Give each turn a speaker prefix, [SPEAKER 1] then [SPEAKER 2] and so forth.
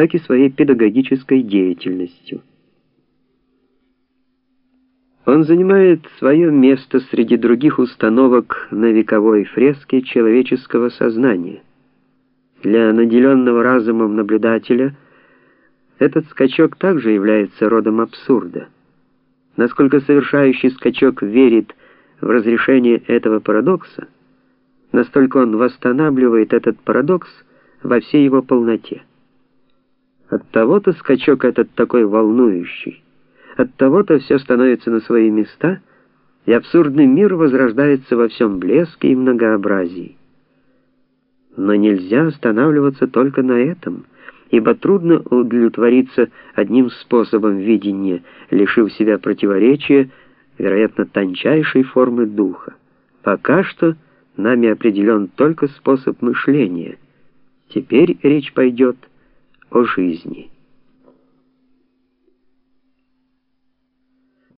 [SPEAKER 1] так и своей педагогической деятельностью. Он занимает свое место среди других установок на вековой фреске человеческого сознания. Для наделенного разумом наблюдателя этот скачок также является родом абсурда. Насколько совершающий скачок верит в разрешение этого парадокса, настолько он восстанавливает этот парадокс во всей его полноте. От того-то скачок этот такой волнующий. От того-то все становится на свои места, и абсурдный мир возрождается во всем блеске и многообразии. Но нельзя останавливаться только на этом, ибо трудно удовлетвориться одним способом видения, лишив себя противоречия, вероятно, тончайшей формы духа. Пока что нами определен только способ мышления. Теперь речь пойдет о жизни.